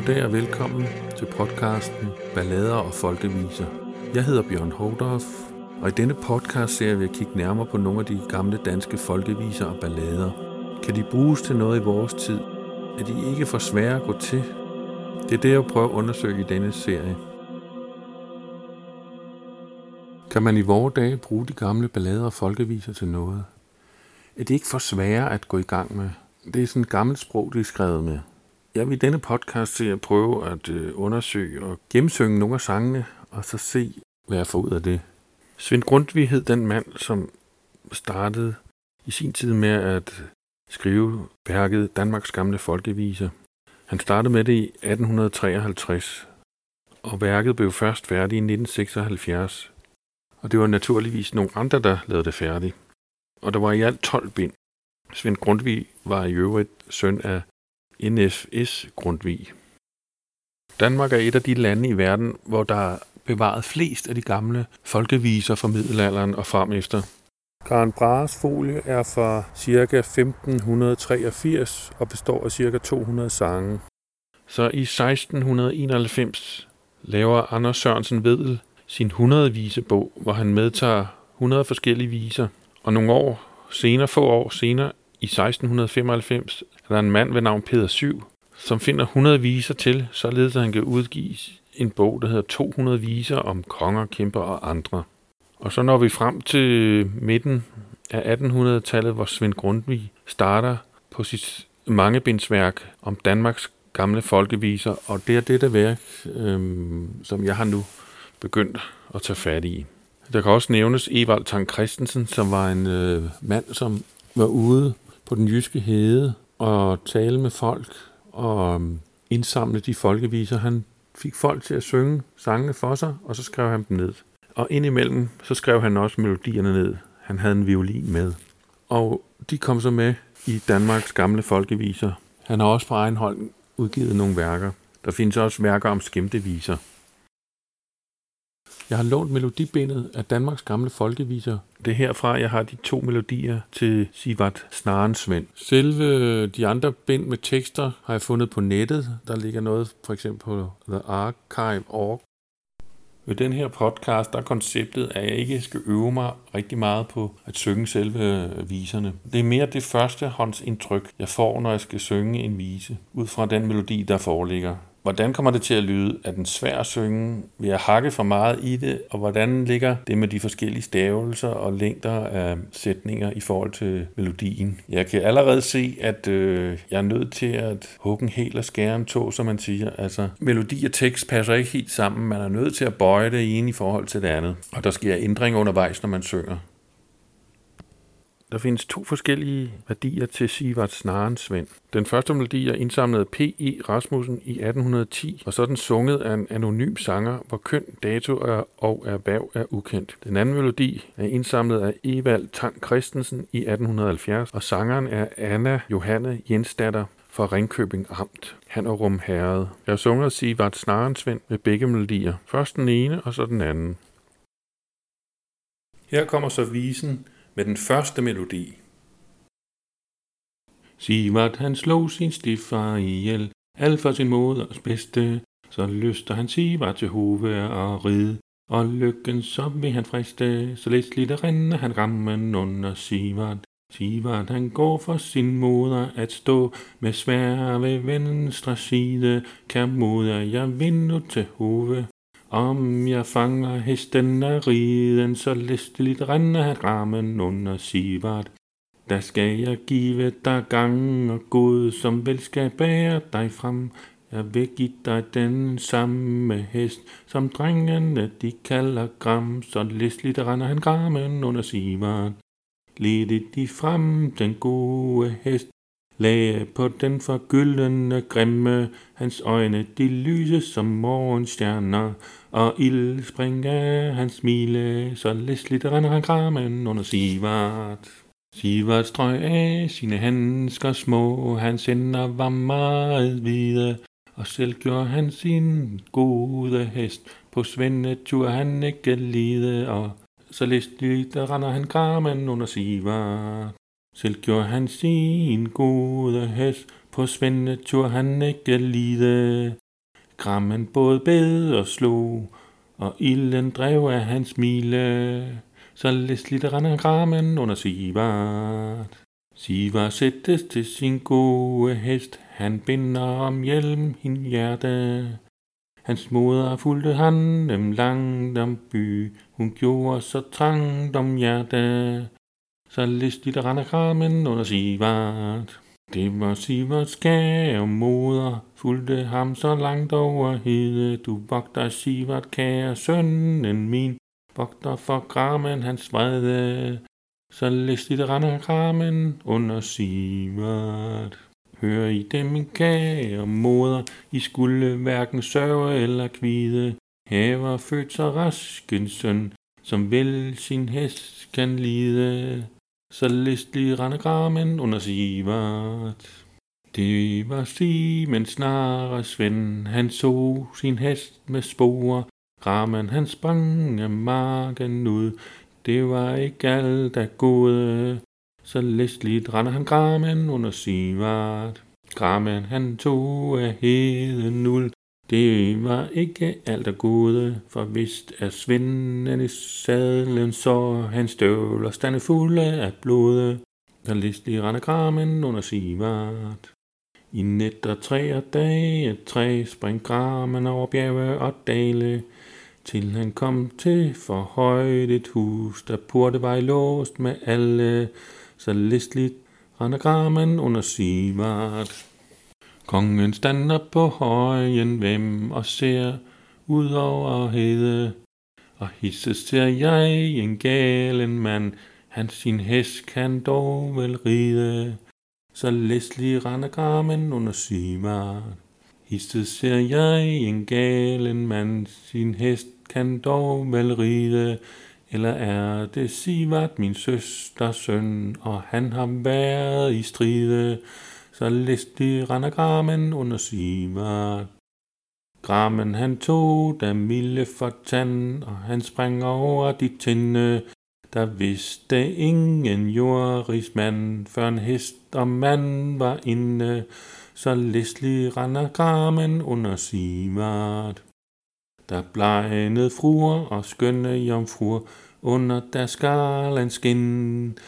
Goddag og velkommen til podcasten Ballader og Folkeviser. Jeg hedder Bjørn Holdorf, og i denne podcast ser vi at kigge nærmere på nogle af de gamle danske folkeviser og ballader. Kan de bruges til noget i vores tid? Er de ikke for svære at gå til? Det er det, jeg prøver at undersøge i denne serie. Kan man i vore dage bruge de gamle ballader og folkeviser til noget? Er de ikke for svære at gå i gang med? Det er sådan et gammelt sprog, de er skrevet med. Jeg vil i denne podcast se at prøve at øh, undersøge og gennemsynge nogle af sangene, og så se, hvad jeg får ud af det. Svend Grundtvig hed den mand, som startede i sin tid med at skrive værket Danmarks gamle folkeviser. Han startede med det i 1853, og værket blev først færdigt i 1976. Og det var naturligvis nogle andre, der lavede det færdigt. Og der var i alt 12 bind. Svend Grundtvig var i øvrigt søn af NFS Grundtvig. Danmark er et af de lande i verden, hvor der er bevaret flest af de gamle folkeviser fra middelalderen og frem efter. Karen Brahes folie er fra ca. 1583 og består af ca. 200 sange. Så i 1691 laver Anders Sørensen Vedel sin 100 visebog, hvor han medtager 100 forskellige viser. Og nogle år senere, få år senere, i 1695, er der en mand ved navn Peder Syv, som finder 100 viser til, således at han kan udgive en bog, der hedder 200 viser om konger, kæmper og andre. Og så når vi frem til midten af 1800-tallet, hvor Svend Grundtvig starter på sit mangebindsværk om Danmarks gamle folkeviser, og det er det værk, øhm, som jeg har nu begyndt at tage fat i. Der kan også nævnes Evald Tang Christensen, som var en øh, mand, som var ude på den jyske hede og tale med folk og um, indsamle de folkeviser. Han fik folk til at synge sangene for sig, og så skrev han dem ned. Og indimellem, så skrev han også melodierne ned. Han havde en violin med. Og de kom så med i Danmarks gamle folkeviser. Han har også på egen hånd udgivet nogle værker. Der findes også værker om skæmteviser. Jeg har lånt melodibindet af Danmarks gamle folkeviser. Det er herfra, jeg har de to melodier til Sivart Snarensvend. Selve de andre bind med tekster har jeg fundet på nettet. Der ligger noget for eksempel på thearchive.org. Ved den her podcast, der er konceptet, at jeg ikke skal øve mig rigtig meget på at synge selve viserne. Det er mere det første håndsindtryk, jeg får, når jeg skal synge en vise, ud fra den melodi, der foreligger. Hvordan kommer det til at lyde? Er den svær at synge? Vil jeg hakke for meget i det? Og hvordan ligger det med de forskellige stavelser og længder af sætninger i forhold til melodien? Jeg kan allerede se, at øh, jeg er nødt til at hugge en hel og skære en tog, som man siger. Altså, melodi og tekst passer ikke helt sammen. Man er nødt til at bøje det ene i forhold til det andet. Og der sker ændringer undervejs, når man synger. Der findes to forskellige værdier til Sivart Snarensvend. Den første melodi er indsamlet af P.E. Rasmussen i 1810, og så er den sunget af en anonym sanger, hvor køn, dato og erhverv er ukendt. Den anden melodi er indsamlet af Evald Tang Christensen i 1870, og sangeren er Anna Johanne Jensdatter fra Ringkøbing Amt, Handerum Herred. Jeg sunger Sivart Snarensvend med begge melodier. Først den ene, og så den anden. Her kommer så visen med den første melodi. Sivert han slog sin stifar ihjel, alt for sin moders bedste, så lyster han Sivert til hove og ride, og lykken så vil han friste, så lidt rende han rammen under Sivert. Sivert han går for sin moder at stå med svær ved venstre side, kan moder jeg vinde til hove. Om jeg fanger hesten af riden, så listeligt render han rammen under Sivart. Der skal jeg give dig gang og god, som vel skal bære dig frem. Jeg vil give dig den samme hest, som drengene de kalder gram, så listeligt render han grammen under Sivart. Ledte de frem den gode hest, lagde på den forgyldende grimme, hans øjne de lyse som morgenstjerner, og ild springe hans smile, så læsligt render han kramen under Sivart. Sivart strøg af sine handsker små, hans hænder var meget hvide, og selv gjorde han sin gode hest. På svendetur han ikke lide, og så læsligt render han kramen under Sivart. Selv gjorde han sin gode hest, på svendetur han ikke lide, Grammen både bed og slog, og ilden drev af hans mile. Så læsligt han grammen under Sivart. Sivart sættes til sin gode hest, han binder om hjelm hin hjerte. Hans moder fulgte han dem langt om by, hun gjorde så trangt om hjerte. Så listigt render kramen under Sivart. Det var Siverts kære moder, fulgte ham så langt over hede. Du vogter Sivert, kære sønnen min, vogter for kramen hans vrede. Så listigt render kramen under Sivert. Hør I dem, min kære moder, I skulle hverken sørge eller kvide. Her var født så rask en søn, som vel sin hest kan lide. Så listlig rende under Sivert. Det var Simen snarere Svend, han så sin hest med spor. Gramen han sprang af marken ud, det var ikke alt der gode. Så læstligt render han gramen under Sivert. Gramen han tog af heden nul. Det var ikke alt der gode, for vist er svinden i sadlen, så han støvler stande fulde af blod. Der listlig render kramen under Sivart. I net og tre og dage, tre spring kramen over bjerge og dale, til han kom til for højt et hus, der porte var låst med alle så listligt render kramen under Sivart. Kongen stander på højen hvem og ser ud over hede, og hisse ser jeg en galen mand, han sin hest kan dog vel ride. Så læslig render gramen under Sivart. Hisse ser jeg en galen mand, sin hest kan dog vel ride. Eller er det Sivart, min søsters søn, og han har været i stride, så listig render gramen under Sivart. Gramen han tog da Mille for tand, og han sprang over de tinde. Der vidste ingen jordrigsmand, før en hest og mand var inde, så listlig render gramen under Sivart. Der blegnede fruer og skønne jomfruer under der skarlens skin.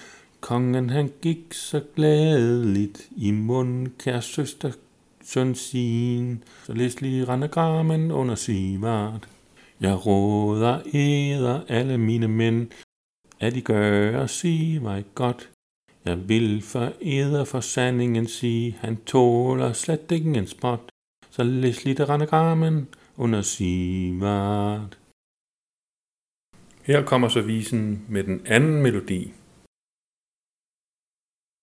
Kongen han gik så glædeligt i mund, kær søster søn sin, så læslig rende gramen under Sivart. Jeg råder æder alle mine mænd, at I gør og sige mig godt. Jeg vil for eder for sandingen sige, han tåler slet ikke en spot. Så læslig der rende gramen under Sivart. Her kommer så visen med den anden melodi.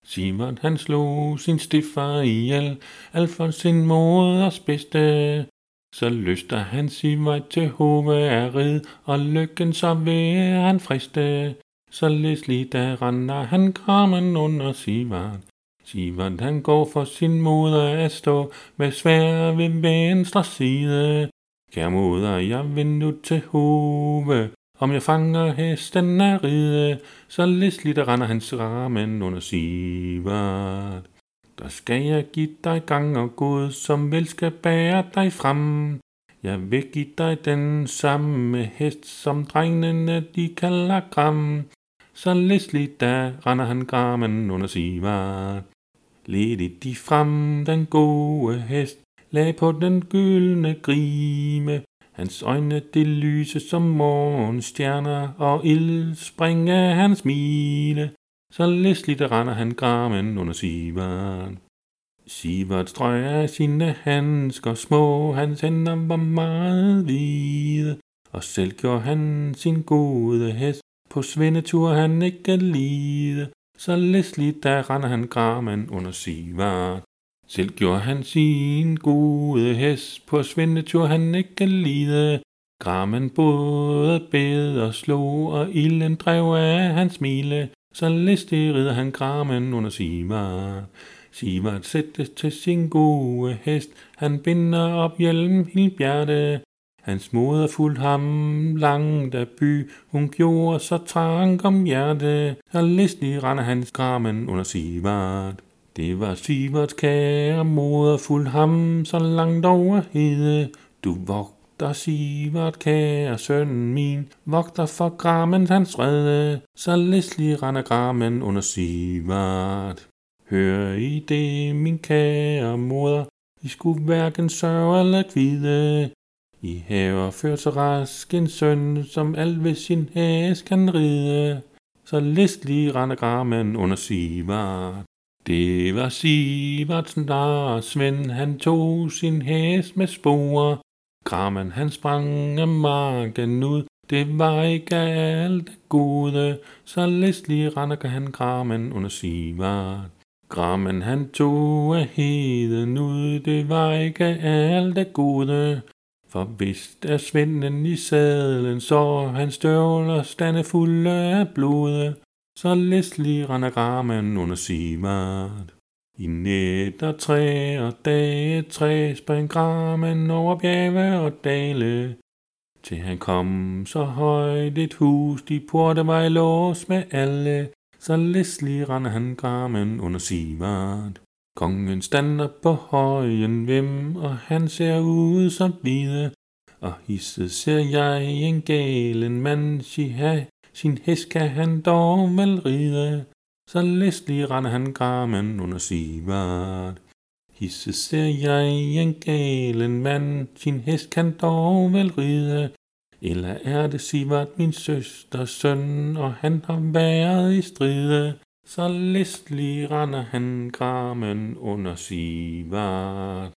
Simon han slog sin stiffer ihjel, Alfons for sin moders bedste. Så lyster han sin vej til hove af rid, og lykken så vil han friste. Så læslig da render han kramen under Simon. Simon han går for sin moder at stå med svær ved venstre side. Kære moder, jeg vil nu til hove, om jeg fanger hesten af ride, så læsligt der render hans ramen under sivert. Der skal jeg give dig gang og god, som vel skal bære dig frem. Jeg vil give dig den samme hest, som drengene de kalder gram. Så læsligt der render han gramen under sivert. Ledigt de frem, den gode hest, lag på den gyldne grime. Hans øjne det lyse som morgenstjerner, og ild springer hans smile. Så læsligt render han gramen under Sivert. Sivert strøg af sine handsker små, hans hænder var meget hvide, og selv gjorde han sin gode hest, på svindetur han ikke lide. Så læsligt der render han gramen under Sivert. Selv gjorde han sin gode hest, på svindetur han ikke lide. Grammen både bed og slog, og ilden drev af hans smile. Så listig rider han grammen under Sivart. Sivart sættes til sin gode hest, han binder op hjelm i bjerte. Hans moder fuld ham langt af by, hun gjorde så trang om hjerte. Så listig render hans grammen under Sivart. Det var Siverts kære moder fuld ham så langt over hede. Du vogter Sivert, kære søn min, vogter for grammen hans redde, så læslig render grammen under Sivert. Hør i det, min kære moder, I skulle hverken sørge eller kvide. I haver ført så rask en søn, som alt ved sin hæs kan ride. Så listlig render grammen under Sivert. Det var Sivertsen, der Svend, han tog sin hest med spore. Grammen han sprang af marken ud, det var ikke alt gode, så læslig render han grammen under Sivert. Grammen han tog af heden ud, det var ikke alt det gode. For hvis er svinden i sadlen, så han støvler stande fulde af blod, så læslig render grammen under Sivert. I nætter træ og dage træ spring grammen over bjerge og dale, til han kom så højt et hus, de porte var i lås med alle, så læslig render han grammen under Sivert. Kongen stander på højen vim, og han ser ud som hvide, og hisset ser jeg en galen mand, sig ha, sin hest kan han dog vel ride, så læslig render han grammen under Sivart. Hisse ser jeg en galen mand, sin hest kan dog vel ride, eller er det Sivart min søsters søn, og han har været i stride, så listlig render han grammen under Sivart.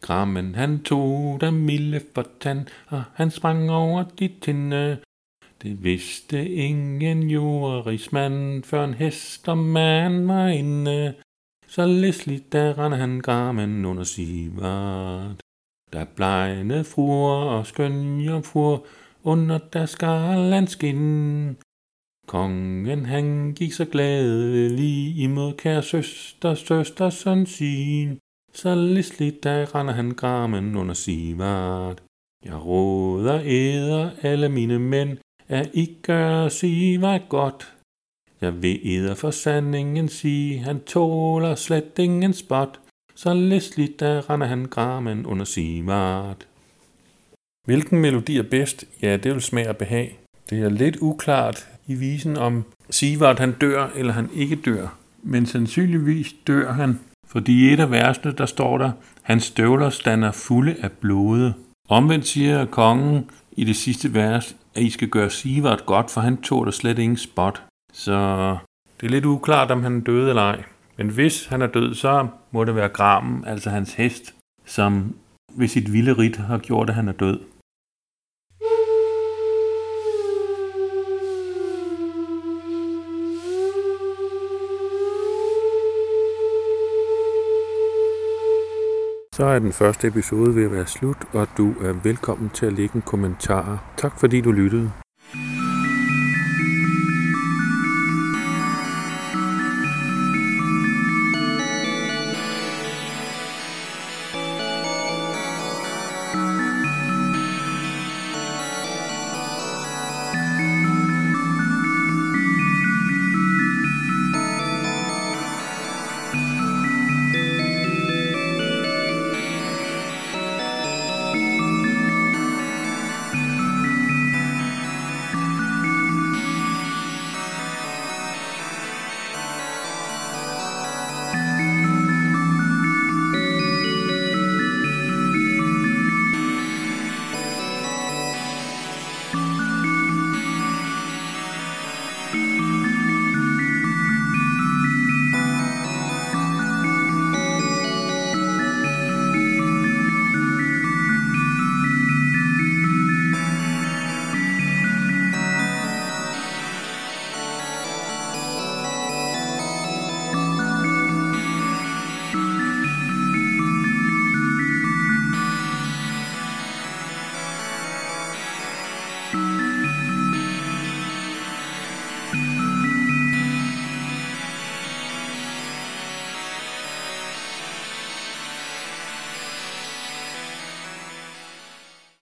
Grammen han tog der milde for tand, og han sprang over de tinde. Det vidste ingen jordrigsmand, før en hest og mand var inde. Så læsligt der render han garmen under Sivart. Der blegne fruer og skøn jomfruer under der skarland skin. Kongen han gik så glædelig imod kære søster, søster søn sin. Så listligt der render han garmen under Sivart. Jeg råder æder alle mine mænd, at I gør Sivert godt. Jeg vil eder for sandingen sige, han tåler slet ingen spot. Så læsligt der render han gramen under Sivert. Hvilken melodi er bedst? Ja, det vil smage og behag. Det er lidt uklart i visen om Sivart han dør eller han ikke dør. Men sandsynligvis dør han, fordi i et af versene, der står der, hans støvler stander fulde af blode. Omvendt siger kongen i det sidste vers, at I skal gøre Sivert godt, for han tog der slet ingen spot. Så det er lidt uklart, om han er død eller ej. Men hvis han er død, så må det være Gramen, altså hans hest, som ved sit vilde rit har gjort, at han er død. Så er den første episode ved at være slut, og du er velkommen til at lægge en kommentar. Tak fordi du lyttede.